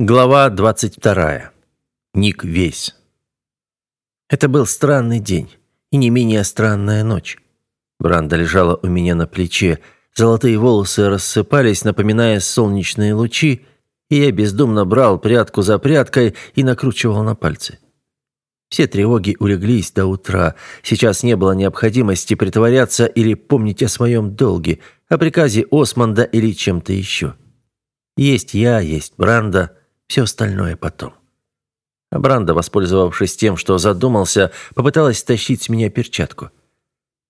Глава 22. Ник Весь. Это был странный день и не менее странная ночь. Бранда лежала у меня на плече, золотые волосы рассыпались, напоминая солнечные лучи, и я бездумно брал прядку за прядкой и накручивал на пальцы. Все тревоги улеглись до утра. Сейчас не было необходимости притворяться или помнить о своем долге, о приказе Османда или чем-то еще. Есть я, есть Бранда – все остальное потом. Бранда, воспользовавшись тем, что задумался, попыталась стащить с меня перчатку.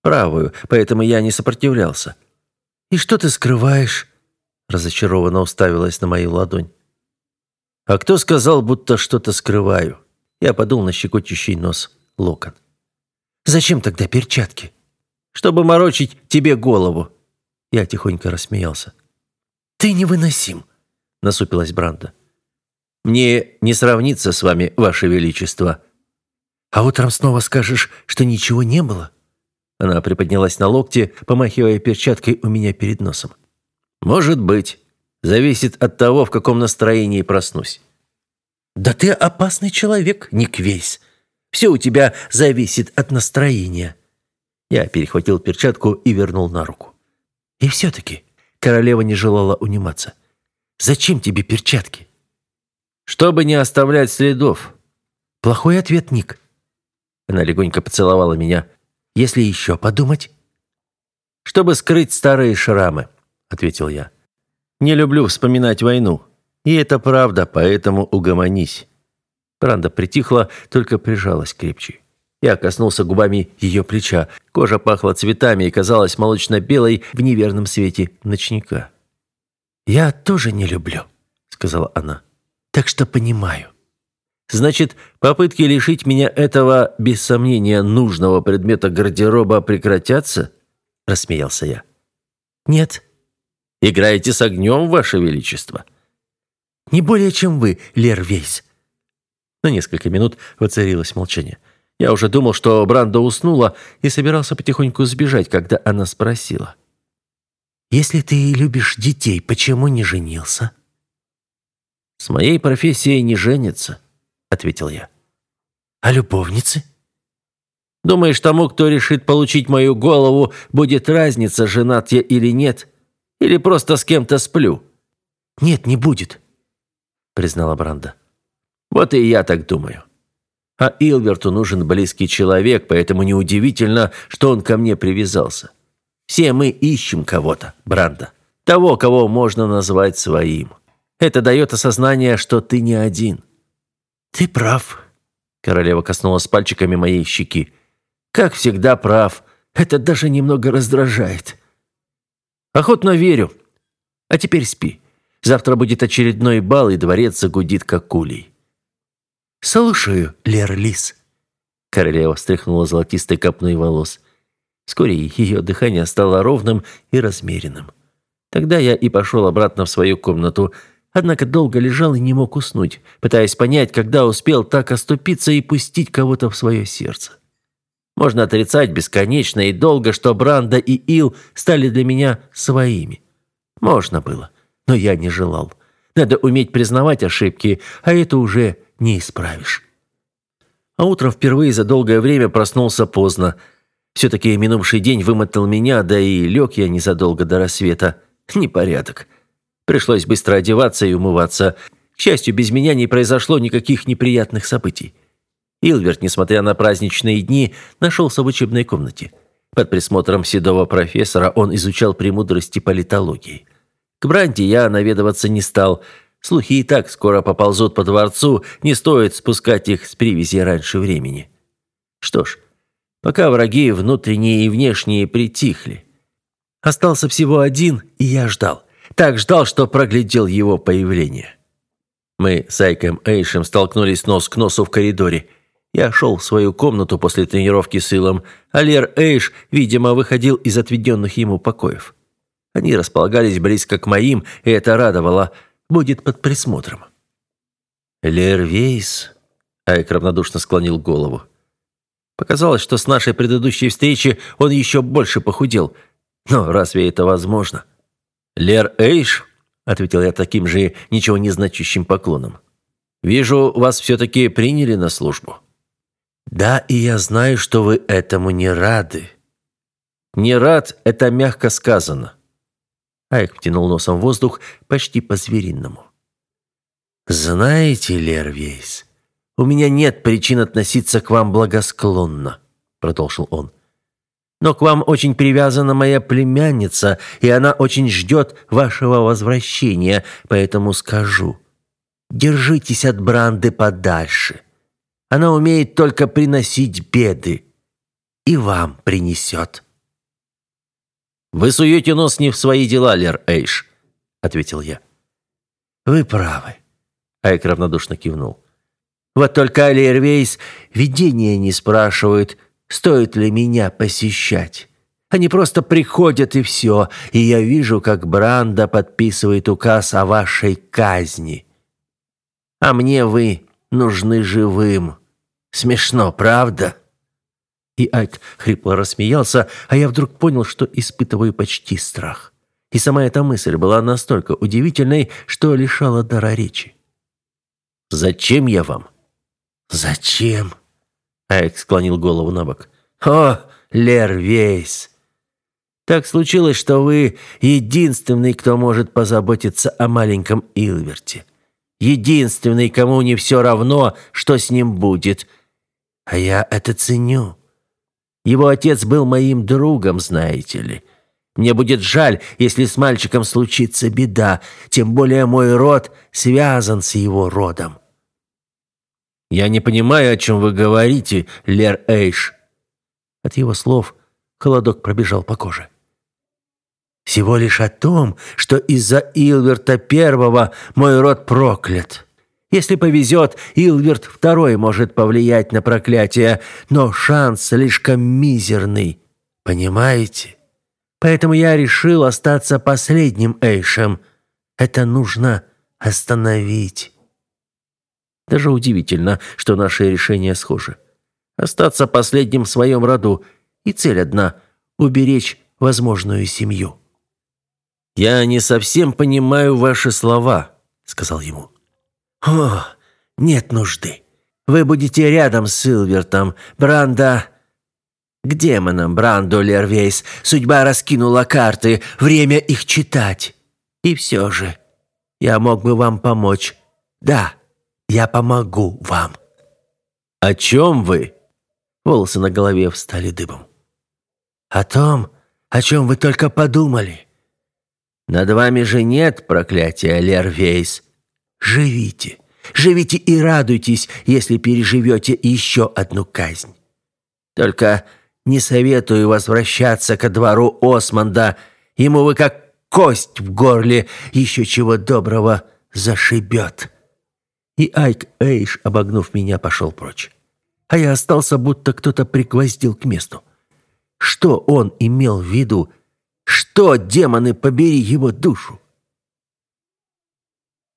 Правую, поэтому я не сопротивлялся. «И что ты скрываешь?» Разочарованно уставилась на мою ладонь. «А кто сказал, будто что-то скрываю?» Я подул на щекочущий нос локон. «Зачем тогда перчатки?» «Чтобы морочить тебе голову». Я тихонько рассмеялся. «Ты невыносим», — насупилась Бранда. Мне не сравниться с вами, ваше величество. А утром снова скажешь, что ничего не было? Она приподнялась на локте, помахивая перчаткой у меня перед носом. Может быть, зависит от того, в каком настроении проснусь. Да ты опасный человек, Ник Вейс. Все у тебя зависит от настроения. Я перехватил перчатку и вернул на руку. И все-таки королева не желала униматься. Зачем тебе перчатки? Чтобы не оставлять следов. Плохой ответ, Ник. Она легонько поцеловала меня. Если еще подумать? Чтобы скрыть старые шрамы, ответил я. Не люблю вспоминать войну. И это правда, поэтому угомонись. Бранда притихла, только прижалась крепче. Я коснулся губами ее плеча. Кожа пахла цветами и казалась молочно-белой в неверном свете ночника. «Я тоже не люблю», — сказала она так что понимаю. Значит, попытки лишить меня этого, без сомнения, нужного предмета гардероба прекратятся? Рассмеялся я. Нет. Играете с огнем, Ваше Величество? Не более, чем вы, Лер Вейс. На несколько минут воцарилось молчание. Я уже думал, что Бранда уснула и собирался потихоньку сбежать, когда она спросила. «Если ты любишь детей, почему не женился?» «С моей профессией не женится», — ответил я. «А любовницы?» «Думаешь, тому, кто решит получить мою голову, будет разница, женат я или нет? Или просто с кем-то сплю?» «Нет, не будет», — признала Бранда. «Вот и я так думаю. А Илверту нужен близкий человек, поэтому неудивительно, что он ко мне привязался. Все мы ищем кого-то, Бранда. Того, кого можно назвать своим. Это дает осознание, что ты не один». «Ты прав», — королева коснулась пальчиками моей щеки. «Как всегда прав. Это даже немного раздражает». «Охотно верю. А теперь спи. Завтра будет очередной бал, и дворец загудит, как кулей». «Слушаю, Лер Лис». Королева встряхнула золотистой копной волос. Вскоре ее дыхание стало ровным и размеренным. Тогда я и пошел обратно в свою комнату, Однако долго лежал и не мог уснуть, пытаясь понять, когда успел так оступиться и пустить кого-то в свое сердце. Можно отрицать бесконечно и долго, что Бранда и Ил стали для меня своими. Можно было, но я не желал. Надо уметь признавать ошибки, а это уже не исправишь. А утром впервые за долгое время проснулся поздно. Все-таки минувший день вымотал меня, да и лег я незадолго до рассвета. Непорядок. Пришлось быстро одеваться и умываться. К счастью, без меня не произошло никаких неприятных событий. Илверт, несмотря на праздничные дни, нашелся в учебной комнате. Под присмотром седого профессора он изучал премудрости политологии. К Бранди я наведываться не стал. Слухи и так скоро поползут по дворцу, не стоит спускать их с привязи раньше времени. Что ж, пока враги внутренние и внешние притихли. Остался всего один, и я ждал. Так ждал, что проглядел его появление. Мы с Айком Эйшем столкнулись нос к носу в коридоре. Я шел в свою комнату после тренировки с Илом, а Лер Эйш, видимо, выходил из отведенных ему покоев. Они располагались близко к моим, и это радовало. Будет под присмотром. «Лер Вейс?» Айк равнодушно склонил голову. Показалось, что с нашей предыдущей встречи он еще больше похудел. Но разве это возможно? «Лер Эйш?» ответил я таким же ничего не значащим поклоном. «Вижу, вас все-таки приняли на службу». «Да, и я знаю, что вы этому не рады». «Не рад» — это мягко сказано. Айк втянул носом воздух почти по-звериному. «Знаете, Лервейс, у меня нет причин относиться к вам благосклонно», — продолжил он. «Но к вам очень привязана моя племянница, и она очень ждет вашего возвращения, поэтому скажу, держитесь от Бранды подальше. Она умеет только приносить беды, и вам принесет». «Вы суете нос не в свои дела, Лер Эйш», — ответил я. «Вы правы», — Айк равнодушно кивнул. «Вот только Алиервейс видения не спрашивают, стоит ли меня посещать. Они просто приходят и все, и я вижу, как Бранда подписывает указ о вашей казни. А мне вы нужны живым. Смешно, правда?» И Айк хрипло рассмеялся, а я вдруг понял, что испытываю почти страх. И сама эта мысль была настолько удивительной, что лишала дара речи. «Зачем я вам?» «Зачем?» Айк склонил голову на бок. «О, Лер Вейс! Так случилось, что вы единственный, кто может позаботиться о маленьком Илверте. Единственный, кому не все равно, что с ним будет. А я это ценю. Его отец был моим другом, знаете ли. Мне будет жаль, если с мальчиком случится беда, тем более мой род связан с его родом. Я не понимаю, о чем вы говорите, Лер Эйш. От его слов холодок пробежал по коже. Всего лишь о том, что из-за Илверта Первого мой род проклят. Если повезет, Илверт второй может повлиять на проклятие, но шанс слишком мизерный. Понимаете? Поэтому я решил остаться последним Эйшем. Это нужно остановить. Даже удивительно, что наши решения схожи. Остаться последним в своем роду, и цель одна – уберечь возможную семью. «Я не совсем понимаю ваши слова», – сказал ему. «О, нет нужды. Вы будете рядом с Силвертом. Бранда...» «К демонам, Бранду Лервейс. Судьба раскинула карты. Время их читать. И все же, я мог бы вам помочь. Да, я помогу вам». «О чем вы?» Волосы на голове встали дыбом. «О том, о чем вы только подумали. Над вами же нет проклятия, Лервейс. Живите, живите и радуйтесь, если переживете еще одну казнь. Только не советую возвращаться ко двору Османда. Ему вы как кость в горле, еще чего доброго зашибет». И Айк Эйш, обогнув меня, пошел прочь. А я остался, будто кто-то пригвоздил к месту. Что он имел в виду? Что, демоны, побери его душу?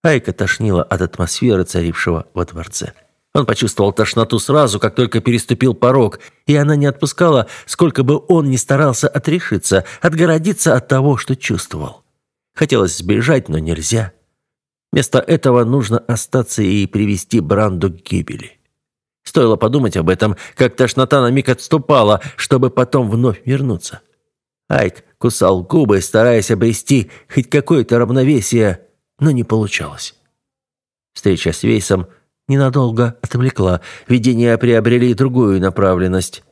Айка тошнило от атмосферы, царившего во дворце. Он почувствовал тошноту сразу, как только переступил порог, и она не отпускала, сколько бы он ни старался отрешиться, отгородиться от того, что чувствовал. Хотелось сбежать, но нельзя. Вместо этого нужно остаться и привести Бранду к гибели. Стоило подумать об этом, как тошнота на миг отступала, чтобы потом вновь вернуться. Айк кусал губы, стараясь обрести хоть какое-то равновесие, но не получалось. Встреча с Вейсом ненадолго отвлекла, видения приобрели другую направленность.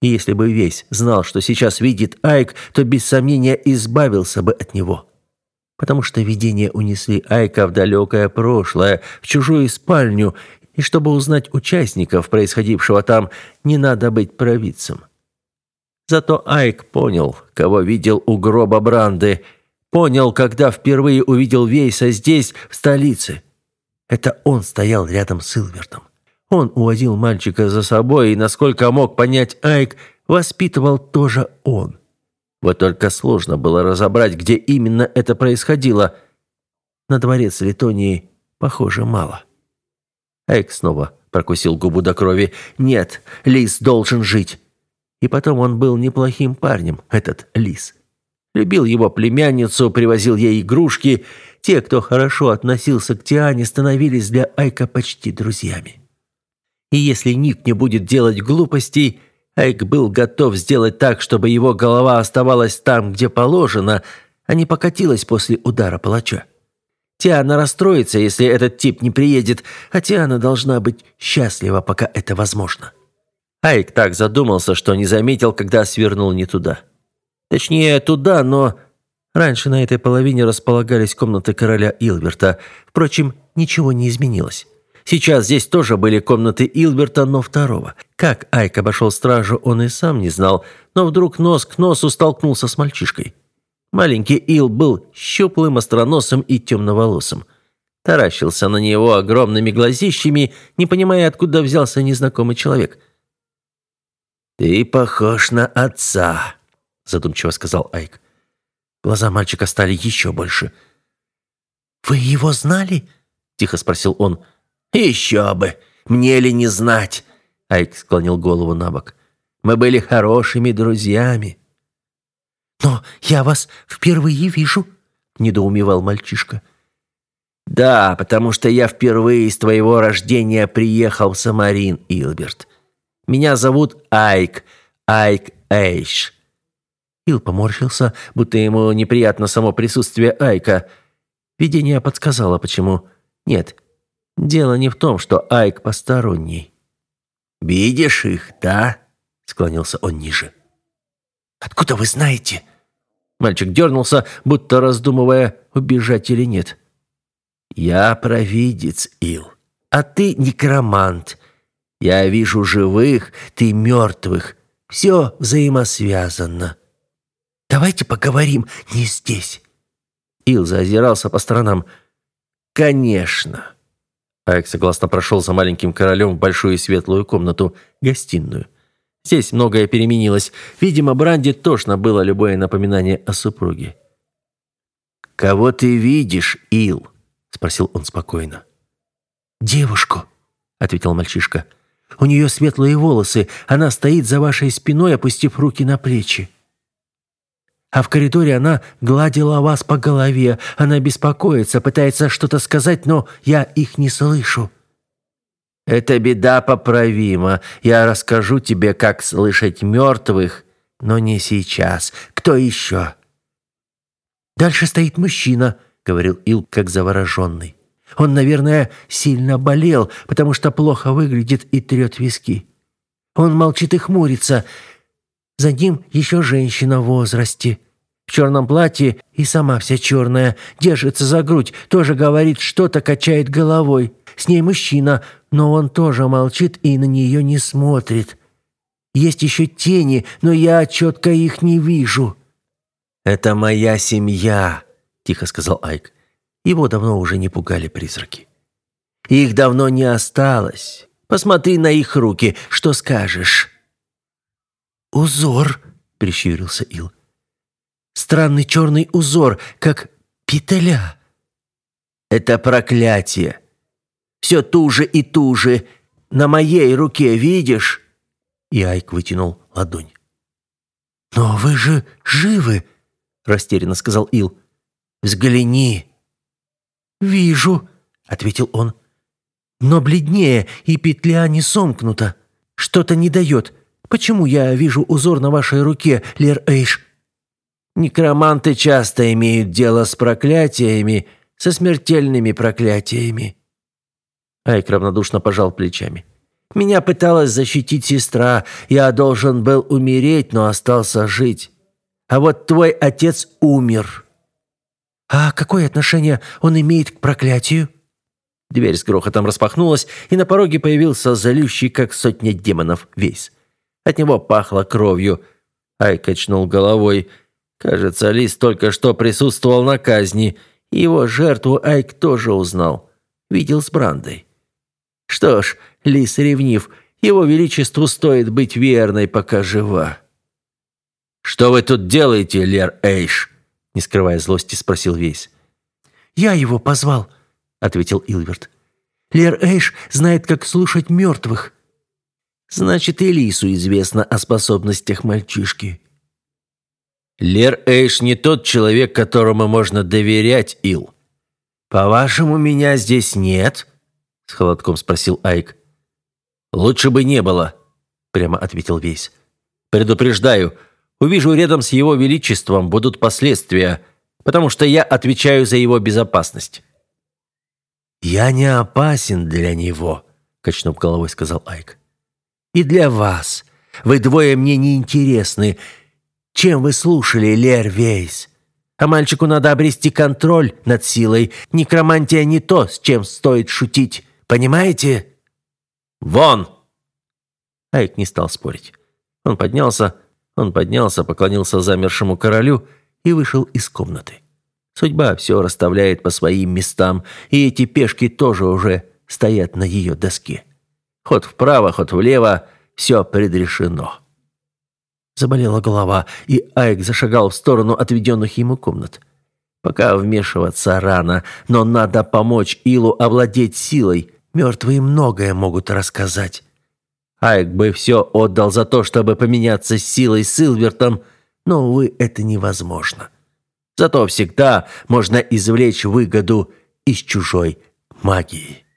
И если бы Вейс знал, что сейчас видит Айк, то без сомнения избавился бы от него. Потому что видения унесли Айка в далекое прошлое, в чужую спальню, и чтобы узнать участников происходившего там, не надо быть провидцем. Зато Айк понял, кого видел у гроба Бранды – Понял, когда впервые увидел Вейса здесь, в столице. Это он стоял рядом с Силвертом. Он уводил мальчика за собой, и, насколько мог понять Айк, воспитывал тоже он. Вот только сложно было разобрать, где именно это происходило. На дворец Литонии, похоже, мало. Айк снова прокусил губу до крови. «Нет, Лис должен жить». И потом он был неплохим парнем, этот Лис. Любил его племянницу, привозил ей игрушки. Те, кто хорошо относился к Тиане, становились для Айка почти друзьями. И если Ник не будет делать глупостей, Айк был готов сделать так, чтобы его голова оставалась там, где положено, а не покатилась после удара палача. Тиана расстроится, если этот тип не приедет, а Тиана должна быть счастлива, пока это возможно. Айк так задумался, что не заметил, когда свернул не туда. Точнее, туда, но... Раньше на этой половине располагались комнаты короля Илберта. Впрочем, ничего не изменилось. Сейчас здесь тоже были комнаты Илберта, но второго. Как Айк обошел стражу, он и сам не знал, но вдруг нос к носу столкнулся с мальчишкой. Маленький Ил был щуплым, остроносым и темноволосым. Таращился на него огромными глазищами, не понимая, откуда взялся незнакомый человек. «Ты похож на отца», — задумчиво сказал Айк. Глаза мальчика стали еще больше. «Вы его знали?» — тихо спросил он. «Еще бы! Мне ли не знать?» Айк склонил голову на бок. «Мы были хорошими друзьями». «Но я вас впервые вижу», — недоумевал мальчишка. «Да, потому что я впервые с твоего рождения приехал в Самарин, Илберт. Меня зовут Айк, Айк Эйш». Ил поморщился, будто ему неприятно само присутствие Айка. Видение подсказало, почему. «Нет, Дело не в том, что Айк посторонний. «Видишь их, да?» — склонился он ниже. «Откуда вы знаете?» Мальчик дернулся, будто раздумывая, убежать или нет. «Я провидец, Ил, а ты некромант. Я вижу живых, ты мертвых. Все взаимосвязано. Давайте поговорим не здесь». Ил заозирался по сторонам. «Конечно». Айк согласно прошел за маленьким королем в большую светлую комнату, гостиную. Здесь многое переменилось. Видимо, Бранди тошно было любое напоминание о супруге. «Кого ты видишь, Ил?» – спросил он спокойно. «Девушку», – ответил мальчишка. «У нее светлые волосы. Она стоит за вашей спиной, опустив руки на плечи». А в коридоре она гладила вас по голове. Она беспокоится, пытается что-то сказать, но я их не слышу». «Это беда поправима. Я расскажу тебе, как слышать мертвых, но не сейчас. Кто еще?» «Дальше стоит мужчина», — говорил Ил, как завороженный. «Он, наверное, сильно болел, потому что плохо выглядит и трет виски. Он молчит и хмурится. За ним еще женщина в возрасте. В черном платье и сама вся черная. Держится за грудь, тоже говорит что-то, качает головой. С ней мужчина, но он тоже молчит и на нее не смотрит. Есть еще тени, но я четко их не вижу. «Это моя семья», — тихо сказал Айк. Его давно уже не пугали призраки. «Их давно не осталось. Посмотри на их руки, что скажешь?» «Узор», — прищурился Ил. «Странный черный узор, как петля». «Это проклятие. Все туже и туже. На моей руке, видишь?» И Айк вытянул ладонь. «Но вы же живы», — растерянно сказал Ил. «Взгляни». «Вижу», — ответил он. «Но бледнее, и петля не сомкнута. Что-то не дает. Почему я вижу узор на вашей руке, Лер Эйш?» «Некроманты часто имеют дело с проклятиями, со смертельными проклятиями». Айк равнодушно пожал плечами. «Меня пыталась защитить сестра. Я должен был умереть, но остался жить. А вот твой отец умер». «А какое отношение он имеет к проклятию?» Дверь с грохотом распахнулась, и на пороге появился залющий, как сотня демонов, весь. От него пахло кровью. Ай качнул головой. Кажется, Лис только что присутствовал на казни. Его жертву Айк тоже узнал. Видел с Брандой. Что ж, Лис ревнив. Его Величеству стоит быть верной, пока жива. «Что вы тут делаете, Лер Эйш?» Не скрывая злости, спросил Вейс. «Я его позвал», — ответил Илверт. «Лер Эйш знает, как слушать мертвых». Значит, и Лису известно о способностях мальчишки. Лер Эйш не тот человек, которому можно доверять, Ил. «По-вашему, меня здесь нет?» — с холодком спросил Айк. «Лучше бы не было», — прямо ответил Вейс. «Предупреждаю, увижу рядом с его величеством будут последствия, потому что я отвечаю за его безопасность». «Я не опасен для него», — качнув головой, сказал Айк. «И для вас. Вы двое мне не интересны. Чем вы слушали, Лер Вейс? А мальчику надо обрести контроль над силой. Некромантия не то, с чем стоит шутить. Понимаете?» «Вон!» Айк не стал спорить. Он поднялся, он поднялся, поклонился замершему королю и вышел из комнаты. Судьба все расставляет по своим местам, и эти пешки тоже уже стоят на ее доске. Ход вправо, ход влево, все предрешено. Заболела голова, и Айк зашагал в сторону отведенных ему комнат. Пока вмешиваться рано, но надо помочь Илу овладеть силой. Мертвые многое могут рассказать. Айк бы все отдал за то, чтобы поменяться силой с Силвертом, но, увы, это невозможно. Зато всегда можно извлечь выгоду из чужой магии.